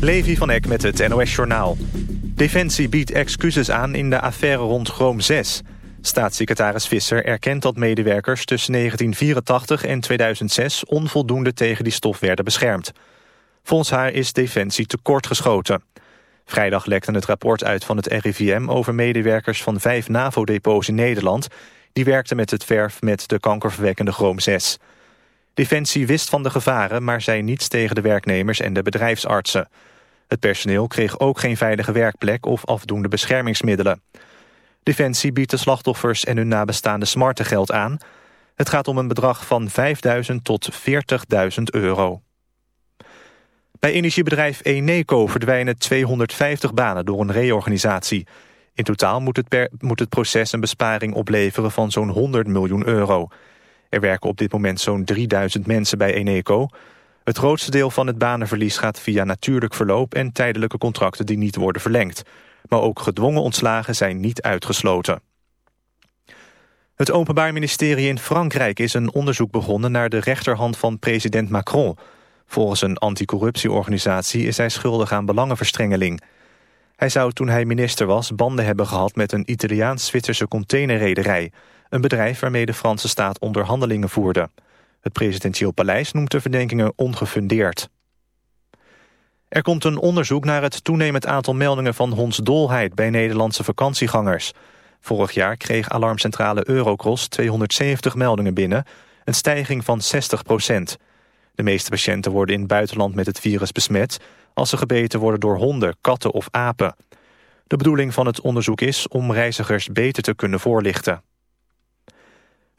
Levi van Eck met het NOS-journaal. Defensie biedt excuses aan in de affaire rond Chrome 6. Staatssecretaris Visser erkent dat medewerkers tussen 1984 en 2006... onvoldoende tegen die stof werden beschermd. Volgens haar is Defensie tekortgeschoten. Vrijdag lekte het rapport uit van het RIVM over medewerkers van vijf NAVO-depots in Nederland... die werkten met het verf met de kankerverwekkende Chrome 6... Defensie wist van de gevaren, maar zei niets tegen de werknemers en de bedrijfsartsen. Het personeel kreeg ook geen veilige werkplek of afdoende beschermingsmiddelen. Defensie biedt de slachtoffers en hun nabestaanden smarte geld aan. Het gaat om een bedrag van 5.000 tot 40.000 euro. Bij energiebedrijf Eneco verdwijnen 250 banen door een reorganisatie. In totaal moet het, moet het proces een besparing opleveren van zo'n 100 miljoen euro. Er werken op dit moment zo'n 3000 mensen bij Eneco. Het grootste deel van het banenverlies gaat via natuurlijk verloop... en tijdelijke contracten die niet worden verlengd. Maar ook gedwongen ontslagen zijn niet uitgesloten. Het Openbaar Ministerie in Frankrijk is een onderzoek begonnen... naar de rechterhand van president Macron. Volgens een anticorruptieorganisatie is hij schuldig aan belangenverstrengeling. Hij zou toen hij minister was banden hebben gehad... met een Italiaans-Zwitserse containerrederij... Een bedrijf waarmee de Franse staat onderhandelingen voerde. Het presidentieel paleis noemt de verdenkingen ongefundeerd. Er komt een onderzoek naar het toenemend aantal meldingen van hondsdolheid bij Nederlandse vakantiegangers. Vorig jaar kreeg alarmcentrale Eurocross 270 meldingen binnen, een stijging van 60 procent. De meeste patiënten worden in het buitenland met het virus besmet... als ze gebeten worden door honden, katten of apen. De bedoeling van het onderzoek is om reizigers beter te kunnen voorlichten.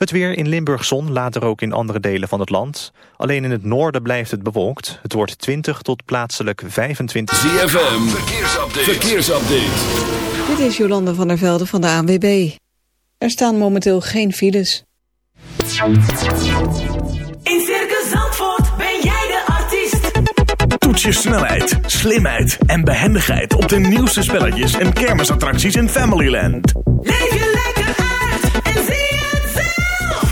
Het weer in Limburg zon, later ook in andere delen van het land. Alleen in het noorden blijft het bewolkt. Het wordt 20 tot plaatselijk 25... ZFM, verkeersupdate. verkeersupdate. Dit is Jolande van der Velde van de ANWB. Er staan momenteel geen files. In Circus Zandvoort ben jij de artiest. Toets je snelheid, slimheid en behendigheid... op de nieuwste spelletjes en kermisattracties in Familyland. Leef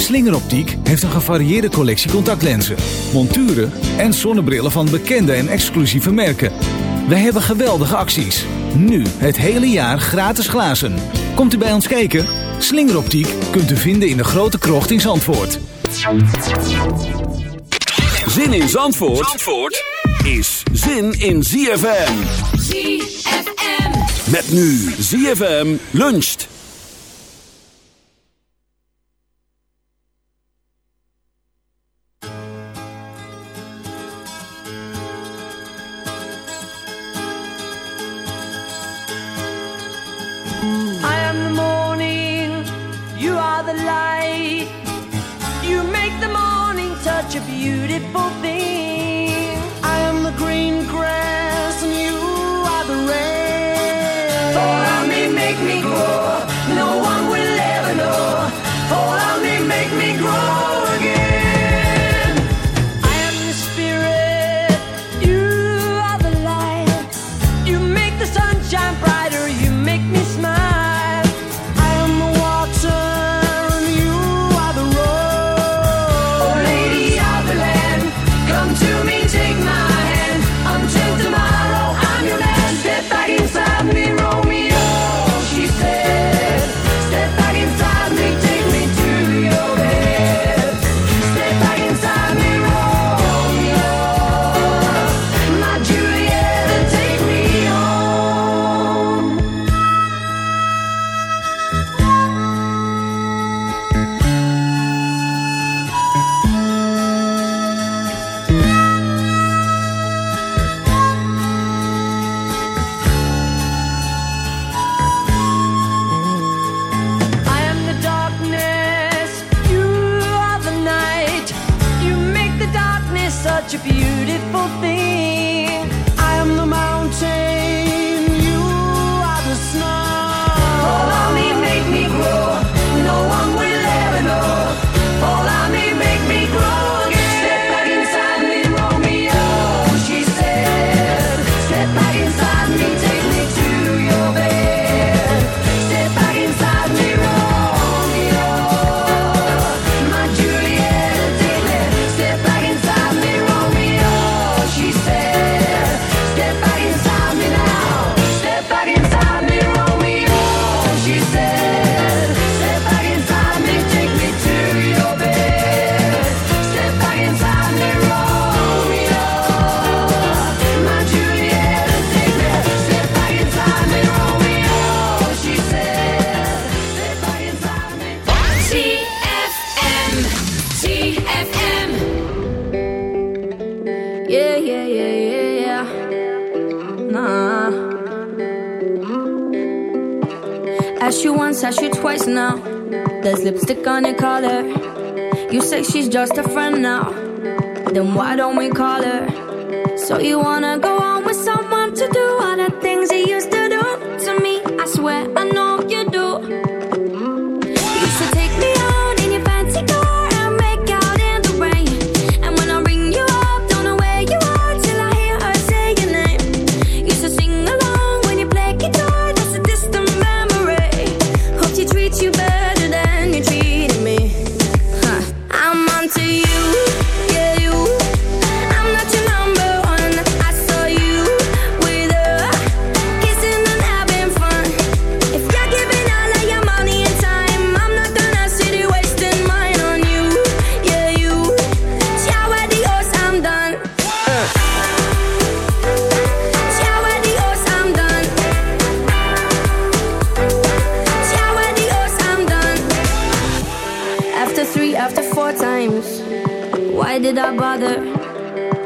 Slingeroptiek heeft een gevarieerde collectie contactlenzen, monturen en zonnebrillen van bekende en exclusieve merken. Wij hebben geweldige acties. Nu het hele jaar gratis glazen. Komt u bij ons kijken? Slingeroptiek kunt u vinden in de grote krocht in Zandvoort. Zin in Zandvoort, Zandvoort is zin in ZFM. ZFM. Met nu ZFM luncht.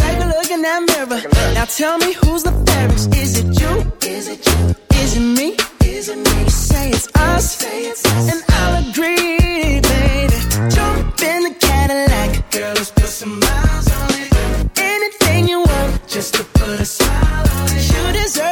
Take a look in that mirror. Now tell me who's the fairest. Is it you? Is it you? Is it me? Is it me? You say it's us, and I'll agree, baby. Jump in the Cadillac, girl, let's put some miles on it. Anything you want, just to put a smile on it. You deserve.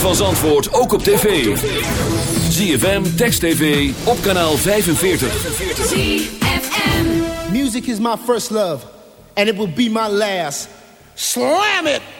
van Zandvoort ook op tv. ZFM, Text TV, op kanaal 45. ZFM. Music is my first love. And it will be my last. Slam it!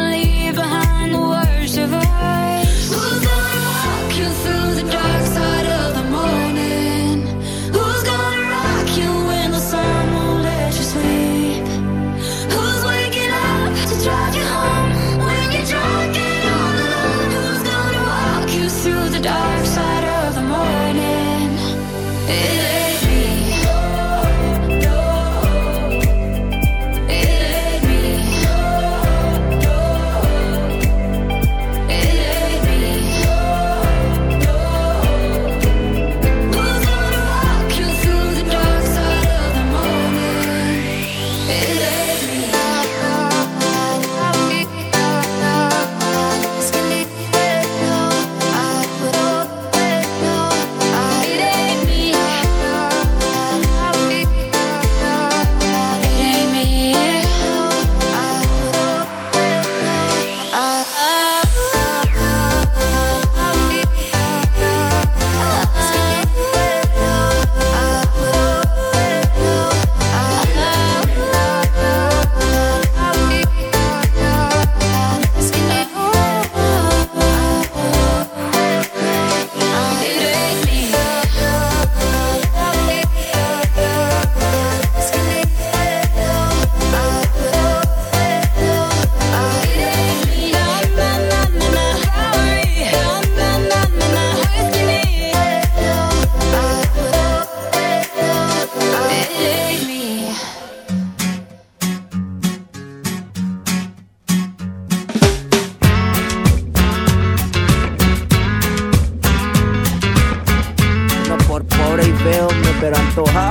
So high.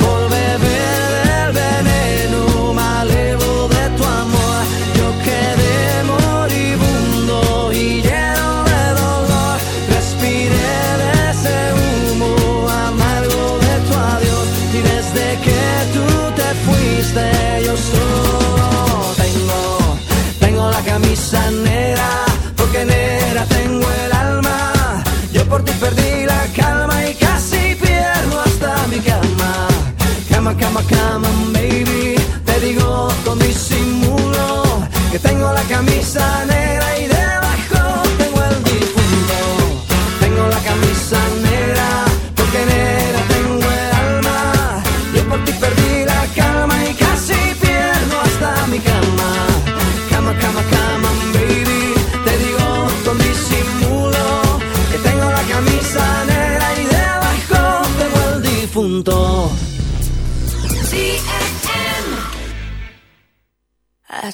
camisa negra.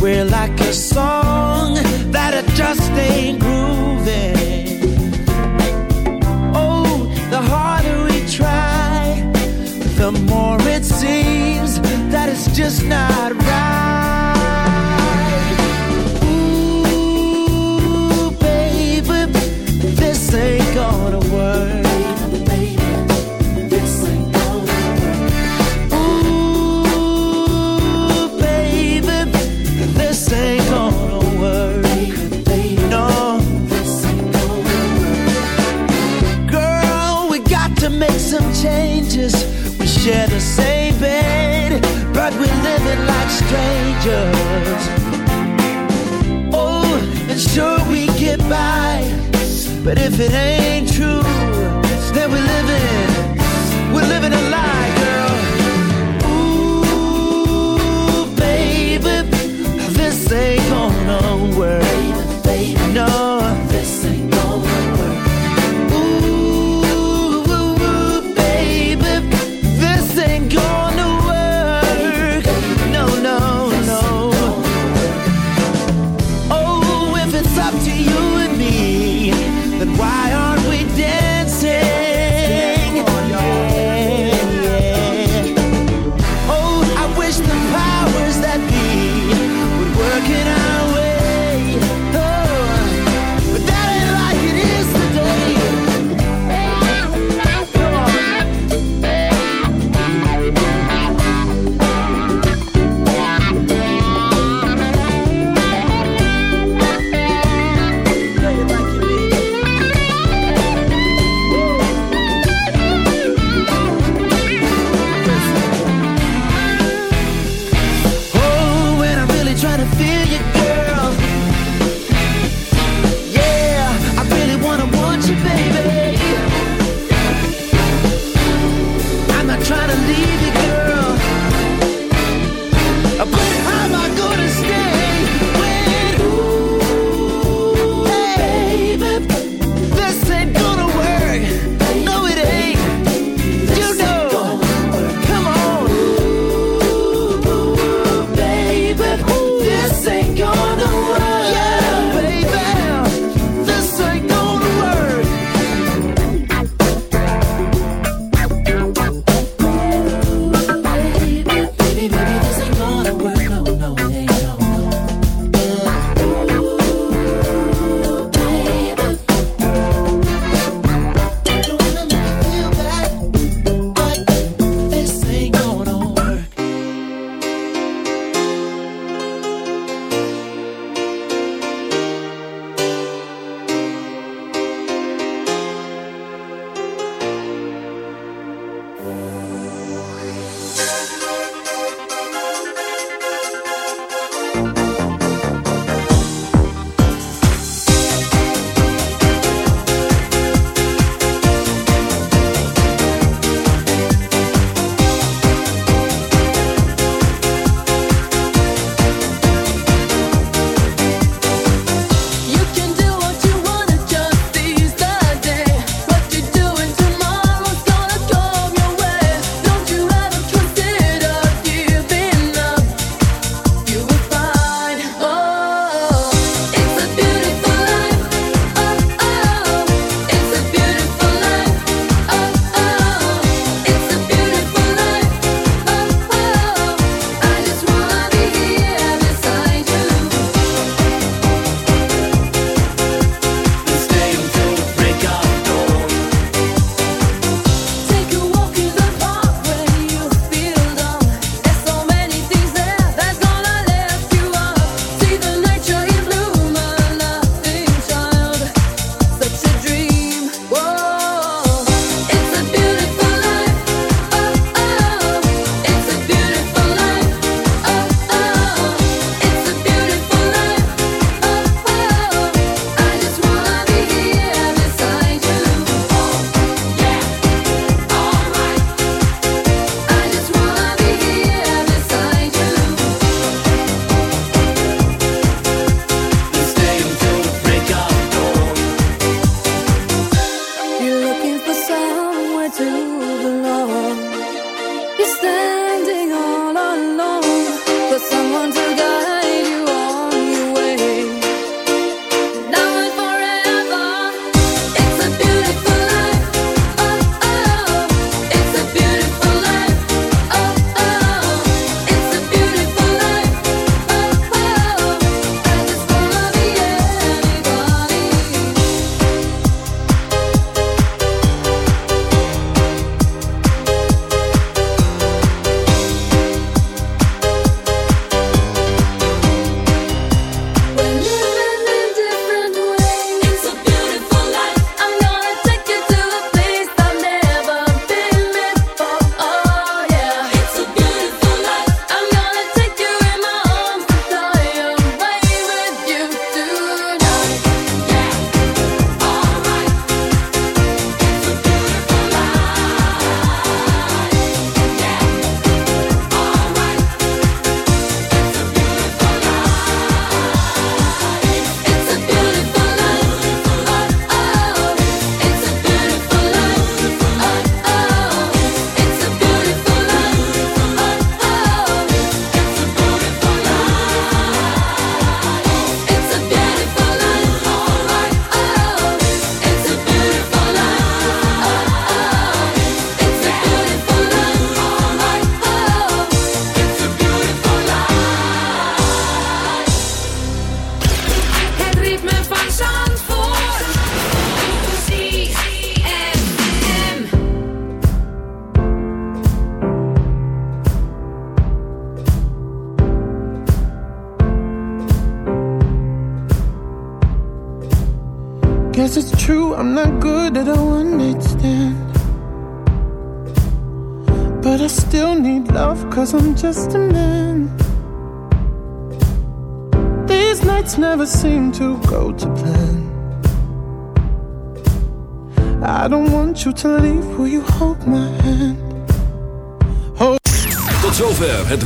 We're like a song that just ain't grooving. Oh, the harder we try, the more it seems that it's just not strangers. Oh, and sure we get by, but if it ain't true, then we're living, we're living a lie,